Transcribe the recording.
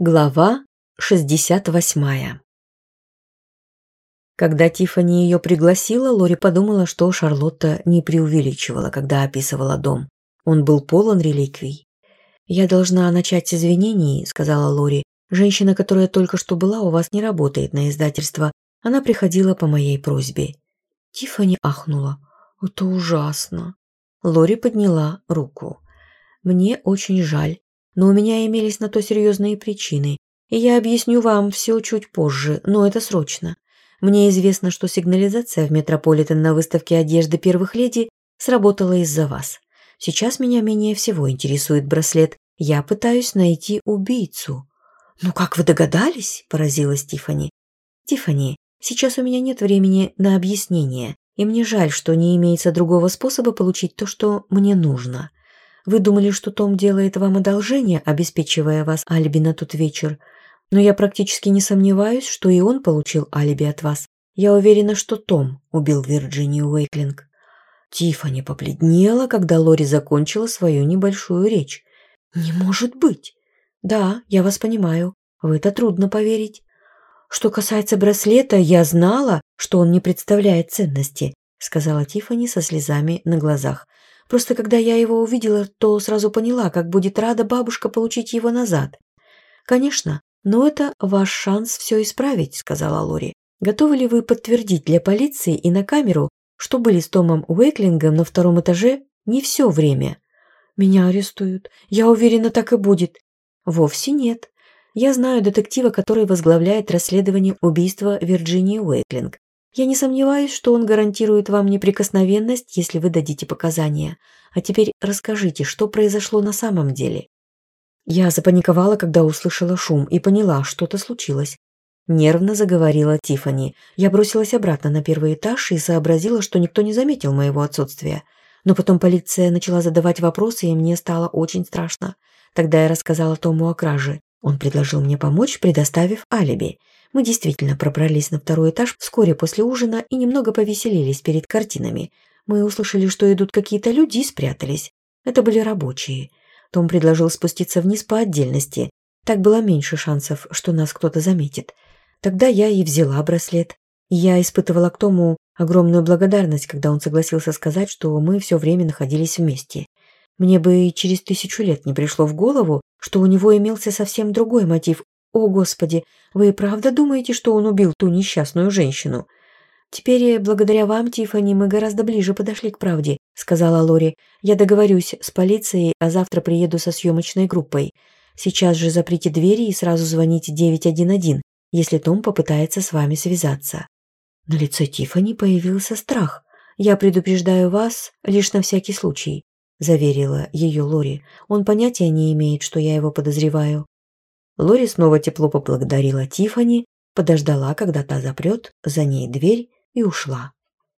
Глава 68 Когда Тиффани ее пригласила, Лори подумала, что Шарлотта не преувеличивала, когда описывала дом. Он был полон реликвий. «Я должна начать с извинений», — сказала Лори. «Женщина, которая только что была, у вас не работает на издательство. Она приходила по моей просьбе». Тиффани ахнула. «Это ужасно». Лори подняла руку. «Мне очень жаль но у меня имелись на то серьезные причины, и я объясню вам все чуть позже, но это срочно. Мне известно, что сигнализация в Метрополитен на выставке одежды первых леди сработала из-за вас. Сейчас меня менее всего интересует браслет. Я пытаюсь найти убийцу». «Ну как вы догадались?» – поразилась Тифани. «Тифани, сейчас у меня нет времени на объяснение, и мне жаль, что не имеется другого способа получить то, что мне нужно. Вы думали, что Том делает вам одолжение, обеспечивая вас алиби на тот вечер. Но я практически не сомневаюсь, что и он получил алиби от вас. Я уверена, что Том убил Вирджинию Уэйклинг. Тиффани побледнела, когда Лори закончила свою небольшую речь. «Не может быть!» «Да, я вас понимаю. В это трудно поверить. Что касается браслета, я знала, что он не представляет ценности», сказала Тиффани со слезами на глазах. Просто когда я его увидела, то сразу поняла, как будет рада бабушка получить его назад. «Конечно, но это ваш шанс все исправить», — сказала Лори. «Готовы ли вы подтвердить для полиции и на камеру, что были с Томом Уэйклингом на втором этаже не все время?» «Меня арестуют. Я уверена, так и будет». «Вовсе нет. Я знаю детектива, который возглавляет расследование убийства Вирджинии Уэйклинг. Я не сомневаюсь, что он гарантирует вам неприкосновенность, если вы дадите показания. А теперь расскажите, что произошло на самом деле. Я запаниковала, когда услышала шум и поняла, что-то случилось. Нервно заговорила Тиффани. Я бросилась обратно на первый этаж и сообразила, что никто не заметил моего отсутствия. Но потом полиция начала задавать вопросы, и мне стало очень страшно. Тогда я рассказала Тому о краже. Он предложил мне помочь, предоставив алиби – мы действительно пробрались на второй этаж вскоре после ужина и немного повеселились перед картинами. Мы услышали, что идут какие-то люди и спрятались. Это были рабочие. Том предложил спуститься вниз по отдельности. Так было меньше шансов, что нас кто-то заметит. Тогда я и взяла браслет. Я испытывала к Тому огромную благодарность, когда он согласился сказать, что мы все время находились вместе. Мне бы и через тысячу лет не пришло в голову, что у него имелся совсем другой мотив «О, Господи, вы правда думаете, что он убил ту несчастную женщину?» «Теперь, благодаря вам, Тиффани, мы гораздо ближе подошли к правде», — сказала Лори. «Я договорюсь с полицией, а завтра приеду со съемочной группой. Сейчас же заприте двери и сразу звоните 911, если Том попытается с вами связаться». На лице Тиффани появился страх. «Я предупреждаю вас лишь на всякий случай», — заверила ее Лори. «Он понятия не имеет, что я его подозреваю». Лори снова тепло поблагодарила Тифани, подождала, когда та запрет за ней дверь и ушла.